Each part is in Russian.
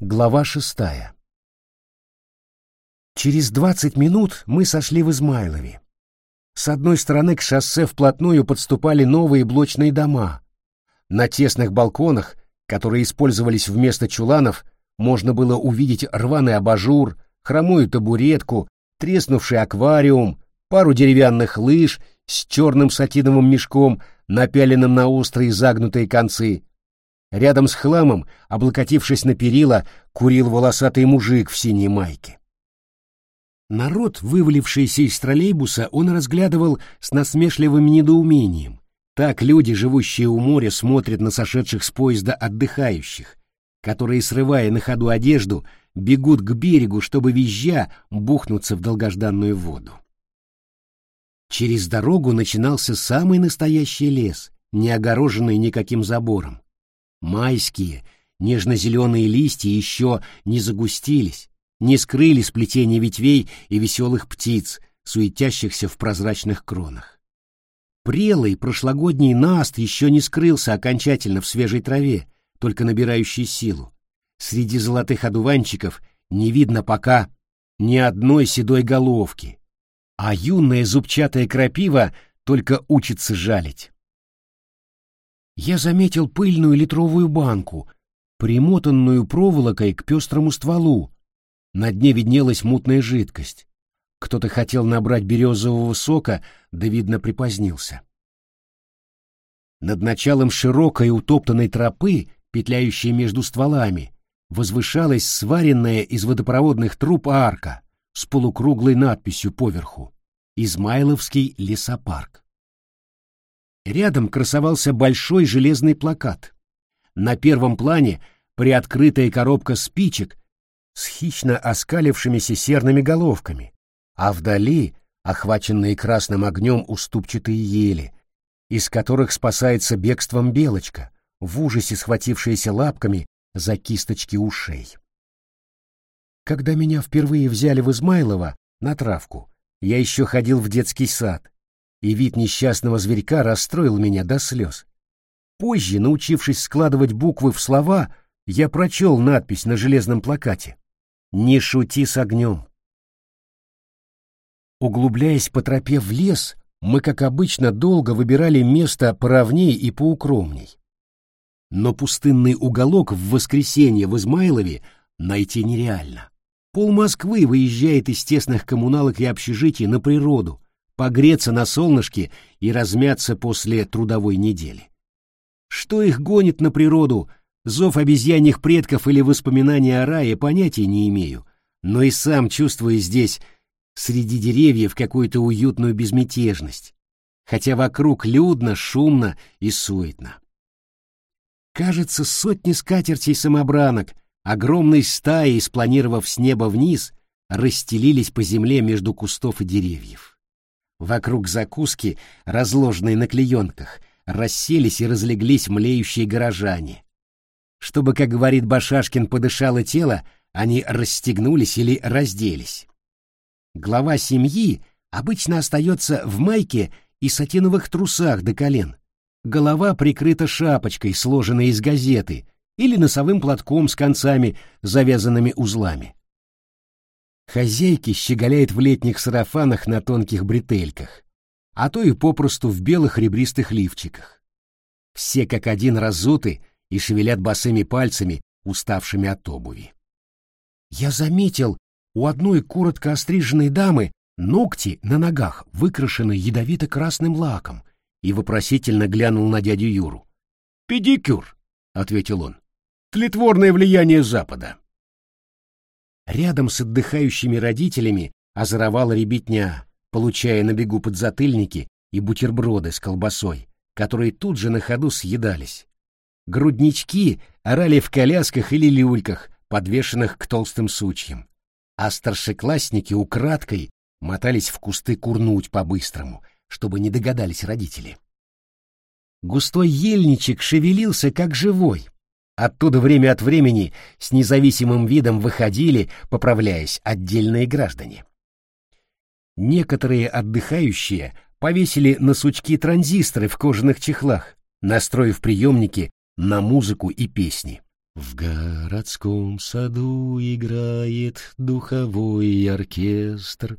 Глава шестая. Через двадцать минут мы сошли в Измайлове. С одной стороны к шоссе вплотную подступали новые блочные дома. На тесных балконах, которые использовались вместо чуланов, можно было увидеть рваный абажур, хромую табуретку, треснувший аквариум, пару деревянных лыж с черным сатиновым мешком, напяленным на острые загнутые концы. Рядом с хламом, облокотившись на перила, курил волосатый мужик в синей майке. Народ, вывалившийся из троллейбуса, он разглядывал с насмешливым недоумением. Так люди, живущие у моря, смотрят на сошедших с поезда отдыхающих, которые, срывая на ходу одежду, бегут к берегу, чтобы визжа бухнуться в долгожданную воду. Через дорогу начинался самый настоящий лес, не огороженный никаким забором. Майские, нежно-зеленые листья еще не загустились, не скрыли сплетение ветвей и веселых птиц, суетящихся в прозрачных кронах. Прелый прошлогодний наст еще не скрылся окончательно в свежей траве, только набирающей силу. Среди золотых одуванчиков не видно пока ни одной седой головки, а юная зубчатая крапива только учится жалить. Я заметил пыльную литровую банку, примотанную проволокой к пестрому стволу. На дне виднелась мутная жидкость. Кто-то хотел набрать березового сока, да, видно, припозднился. Над началом широкой утоптанной тропы, петляющей между стволами, возвышалась сваренная из водопроводных труб арка с полукруглой надписью поверху «Измайловский лесопарк». Рядом красовался большой железный плакат. На первом плане приоткрытая коробка спичек с хищно оскалившимися серными головками, а вдали охваченные красным огнем уступчатые ели, из которых спасается бегством белочка, в ужасе схватившаяся лапками за кисточки ушей. Когда меня впервые взяли в Измайлово на травку, я еще ходил в детский сад, и вид несчастного зверька расстроил меня до слез. Позже, научившись складывать буквы в слова, я прочел надпись на железном плакате «Не шути с огнем». Углубляясь по тропе в лес, мы, как обычно, долго выбирали место поровней и поукромней но пустынный уголок в воскресенье в Измайлове найти нереально. Пол Москвы выезжает из тесных коммуналок и общежитий на природу, погреться на солнышке и размяться после трудовой недели. Что их гонит на природу, зов обезьяньих предков или воспоминания о рае, понятия не имею, но и сам чувствую здесь среди деревьев какую-то уютную безмятежность, хотя вокруг людно, шумно и суетно. Кажется, сотни скатертей-самобранок, огромной стаей, спланировав с неба вниз, расстелились по земле между кустов и деревьев. Вокруг закуски, разложенной на клеенках, расселись и разлеглись млеющие горожане. Чтобы, как говорит Башашкин, подышало тело, они расстегнулись или разделись. Глава семьи обычно остается в майке и сатиновых трусах до колен, голова прикрыта шапочкой, сложенной из газеты, или носовым платком с концами, завязанными узлами. Хозяйки щеголяет в летних сарафанах на тонких бретельках, а то и попросту в белых ребристых лифчиках. Все как один разуты и шевелят босыми пальцами, уставшими от обуви. Я заметил, у одной коротко остриженной дамы ногти на ногах выкрашены ядовито-красным лаком, и вопросительно глянул на дядю Юру. «Педикюр», — ответил он, — «тлетворное влияние Запада». Рядом с отдыхающими родителями озоровала ребятня, получая на бегу подзатыльники и бутерброды с колбасой, которые тут же на ходу съедались. Груднички орали в колясках или люльках, подвешенных к толстым сучьям, а старшеклассники украдкой мотались в кусты курнуть по-быстрому — чтобы не догадались родители. Густой ельничек шевелился как живой. Оттуда время от времени с независимым видом выходили, поправляясь, отдельные граждане. Некоторые отдыхающие повесили на сучки транзисторы в кожаных чехлах, настроив приемники на музыку и песни. В городском саду играет духовой оркестр.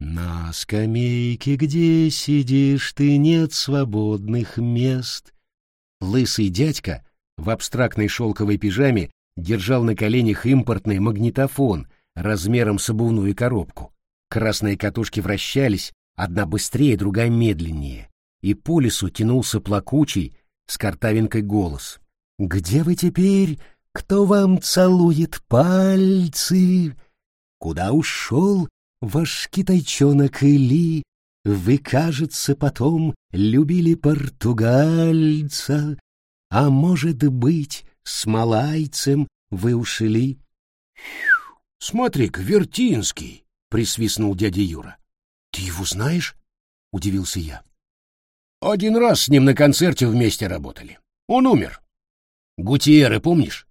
На скамейке, где сидишь ты, нет свободных мест. Лысый дядька в абстрактной шелковой пижаме держал на коленях импортный магнитофон размером с обувную коробку. Красные катушки вращались, одна быстрее, другая медленнее, и по лесу тянулся плакучий, с картавинкой голос. «Где вы теперь, кто вам целует пальцы? Куда ушел ваш китайчонок Или? Вы, кажется, потом любили португальца, а может быть, с малайцем вы ушли?» «Смотри-ка, Вертинский!» — присвистнул дядя Юра. «Ты его знаешь?» — удивился я. «Один раз с ним на концерте вместе работали. Он умер. Гутиеры, помнишь?»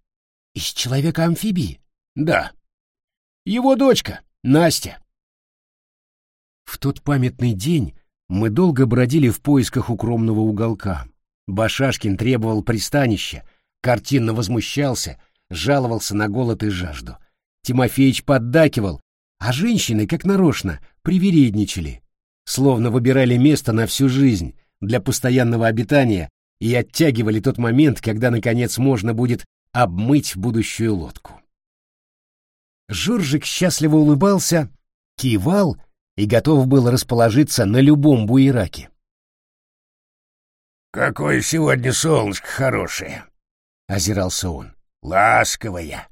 «Из человека-амфибии?» «Да. Его дочка, Настя». В тот памятный день мы долго бродили в поисках укромного уголка. Башашкин требовал пристанища, картинно возмущался, жаловался на голод и жажду. Тимофеич поддакивал, а женщины, как нарочно, привередничали, словно выбирали место на всю жизнь для постоянного обитания и оттягивали тот момент, когда, наконец, можно будет обмыть будущую лодку. Жоржик счастливо улыбался, кивал и готов был расположиться на любом буераке. «Какое сегодня солнышко хорошее!» — озирался он. «Ласковое!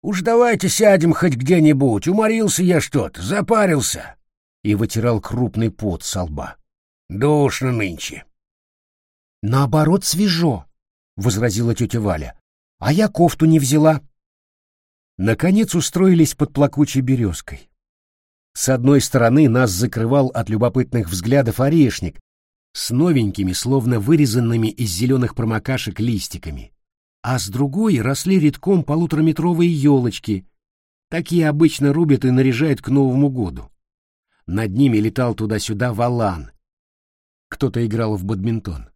Уж давайте сядем хоть где-нибудь, уморился я что-то, запарился!» И вытирал крупный пот со лба. «Душно нынче!» «Наоборот, свежо!» — возразила тетя Валя. «А я кофту не взяла!» Наконец устроились под плакучей березкой. С одной стороны нас закрывал от любопытных взглядов орешник с новенькими, словно вырезанными из зеленых промокашек листиками а с другой росли редком полутораметровые елочки. Такие обычно рубят и наряжают к Новому году. Над ними летал туда-сюда валан. Кто-то играл в бадминтон.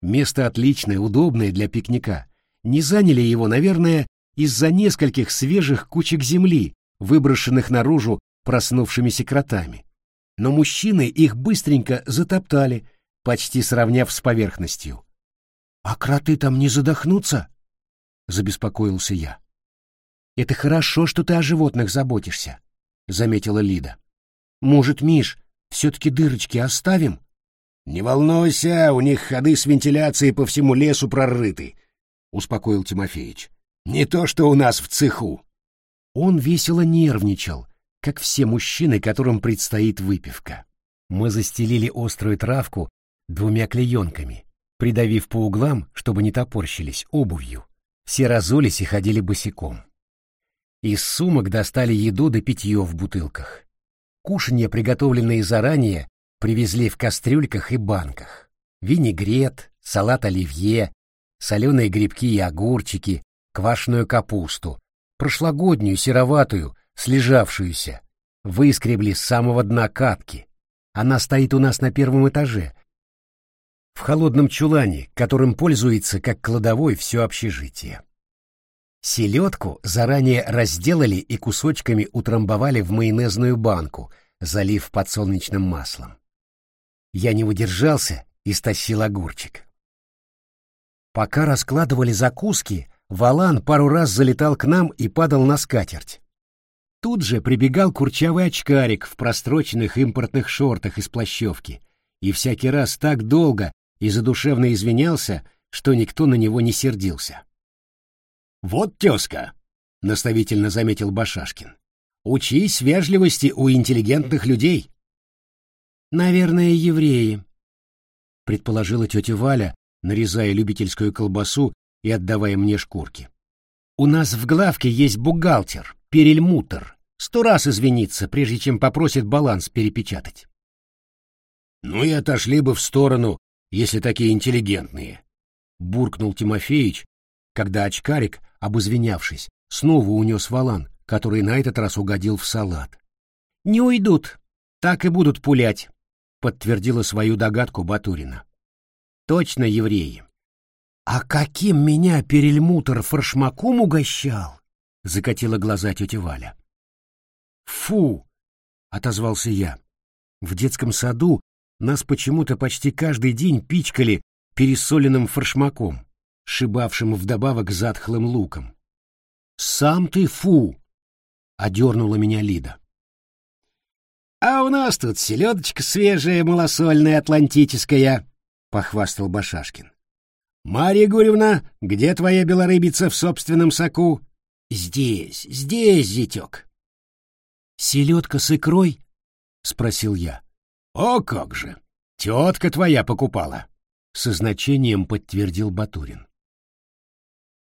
Место отличное, удобное для пикника. Не заняли его, наверное, из-за нескольких свежих кучек земли, выброшенных наружу проснувшимися кротами. Но мужчины их быстренько затоптали, почти сравняв с поверхностью. «А кроты там не задохнутся?» — забеспокоился я. «Это хорошо, что ты о животных заботишься», — заметила Лида. «Может, Миш, все-таки дырочки оставим?» «Не волнуйся, у них ходы с вентиляцией по всему лесу прорыты», — успокоил Тимофеич. «Не то, что у нас в цеху». Он весело нервничал, как все мужчины, которым предстоит выпивка. Мы застелили острую травку двумя клеенками, придавив по углам, чтобы не топорщились, обувью. Все разулись и ходили босиком. Из сумок достали еду да питье в бутылках. Кушанья, приготовленные заранее, привезли в кастрюльках и банках. Винегрет, салат оливье, соленые грибки и огурчики, квашеную капусту, прошлогоднюю сероватую, слежавшуюся, выскребли с самого дна катки. Она стоит у нас на первом этаже, в холодном чулане, которым пользуется как кладовой все общежитие. Селедку заранее разделали и кусочками утрамбовали в майонезную банку, залив подсолнечным маслом. Я не выдержался и стащил огурчик. Пока раскладывали закуски, Валан пару раз залетал к нам и падал на скатерть. Тут же прибегал курчавый очкарик в простроченных импортных шортах из плащевки и всякий раз так долго и задушевно извинялся, что никто на него не сердился. «Вот тезка», — наставительно заметил Башашкин, — «учись вежливости у интеллигентных людей». «Наверное, евреи», — предположила тетя Валя, нарезая любительскую колбасу и отдавая мне шкурки. «У нас в главке есть бухгалтер, перельмутер. Сто раз извиниться, прежде чем попросит баланс перепечатать». «Ну и отошли бы в сторону если такие интеллигентные, — буркнул Тимофеич, когда очкарик, обозвенявшись, снова унес валан, который на этот раз угодил в салат. — Не уйдут, так и будут пулять, — подтвердила свою догадку Батурина. — Точно евреи. «А каким меня перельмутер форшмаком угощал?» — закатила глаза тетя Валя. «Фу!» — отозвался я. В детском саду нас почему-то почти каждый день пичкали пересоленным форшмаком, шибавшим вдобавок затхлым луком. «Сам ты фу!» — одернула меня Лида. «А у нас тут селедочка свежая, малосольная, атлантическая», — похвастал Башашкин. «Марья Гурьевна, где твоя белорыбица в собственном соку?» «Здесь, здесь, зятек». «Селедка с икрой?» — спросил я. «О как же! Тетка твоя покупала!» — со значением подтвердил Батурин.